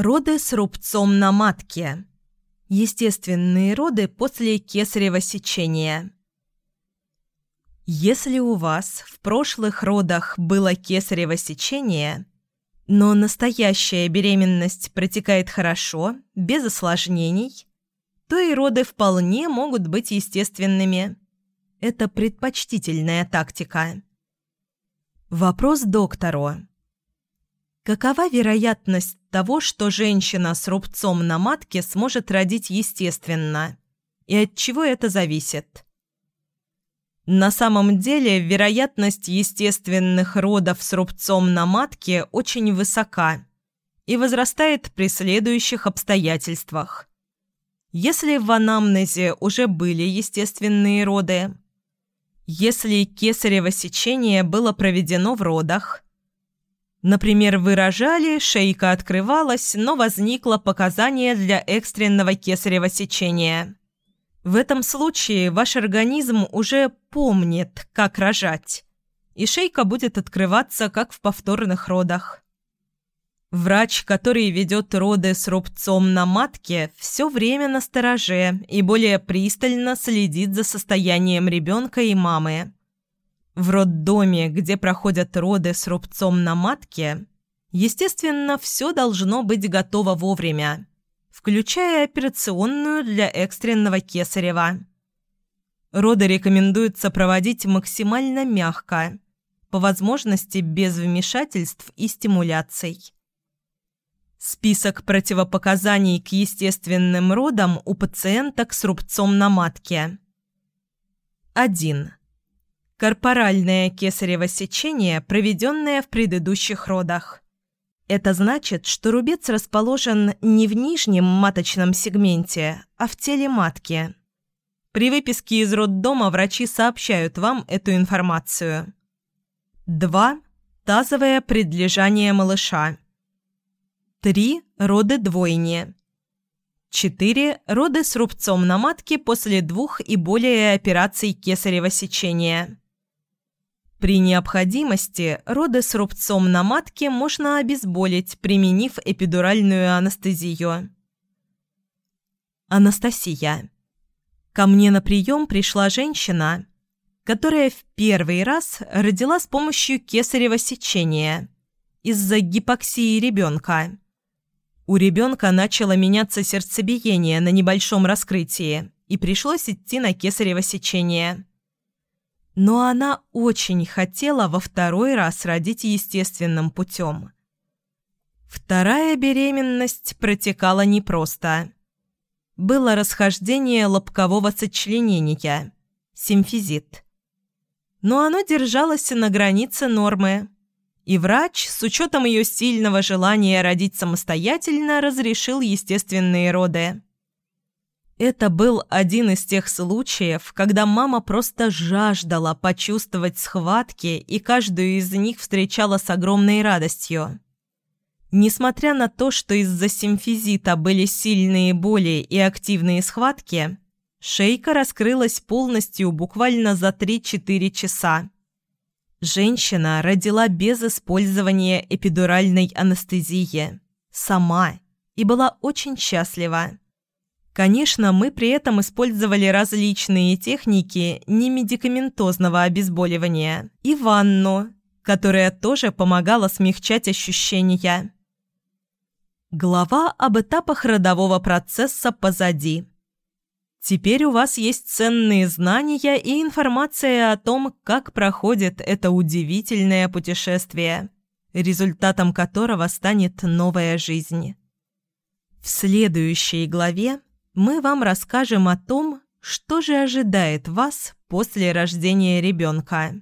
Роды с рубцом на матке. Естественные роды после кесарево сечения. Если у вас в прошлых родах было кесарево сечение, но настоящая беременность протекает хорошо, без осложнений, то и роды вполне могут быть естественными. Это предпочтительная тактика. Вопрос доктору. Какова вероятность того, что женщина с рубцом на матке сможет родить естественно? И от чего это зависит? На самом деле, вероятность естественных родов с рубцом на матке очень высока и возрастает при следующих обстоятельствах. Если в анамнезе уже были естественные роды, если кесарево сечение было проведено в родах – Например, вы рожали, шейка открывалась, но возникло показание для экстренного кесарево сечения. В этом случае ваш организм уже помнит, как рожать, и шейка будет открываться, как в повторных родах. Врач, который ведет роды с рубцом на матке, все время на стороже и более пристально следит за состоянием ребенка и мамы. В роддоме, где проходят роды с рубцом на матке, естественно, все должно быть готово вовремя, включая операционную для экстренного кесарева. Роды рекомендуется проводить максимально мягко, по возможности без вмешательств и стимуляций. Список противопоказаний к естественным родам у пациенток с рубцом на матке. 1. Корпоральное кесарево сечение, проведенное в предыдущих родах. Это значит, что рубец расположен не в нижнем маточном сегменте, а в теле матки. При выписке из роддома врачи сообщают вам эту информацию. 2. Тазовое предлежание малыша. 3. Роды двойни. 4. Роды с рубцом на матке после двух и более операций кесарево сечения. При необходимости роды с рубцом на матке можно обезболить, применив эпидуральную анестезию. Анастасия. Ко мне на прием пришла женщина, которая в первый раз родила с помощью кесарево сечения из-за гипоксии ребенка. У ребенка начало меняться сердцебиение на небольшом раскрытии, и пришлось идти на кесарево сечение но она очень хотела во второй раз родить естественным путем. Вторая беременность протекала непросто. Было расхождение лобкового сочленения, симфизит. Но оно держалось на границе нормы, и врач, с учетом ее сильного желания родить самостоятельно, разрешил естественные роды. Это был один из тех случаев, когда мама просто жаждала почувствовать схватки и каждую из них встречала с огромной радостью. Несмотря на то, что из-за симфизита были сильные боли и активные схватки, шейка раскрылась полностью буквально за 3-4 часа. Женщина родила без использования эпидуральной анестезии. Сама. И была очень счастлива. Конечно, мы при этом использовали различные техники немедикаментозного обезболивания и ванну, которая тоже помогала смягчать ощущения. Глава об этапах родового процесса позади. Теперь у вас есть ценные знания и информация о том, как проходит это удивительное путешествие, результатом которого станет новая жизнь. В следующей главе мы вам расскажем о том, что же ожидает вас после рождения ребенка.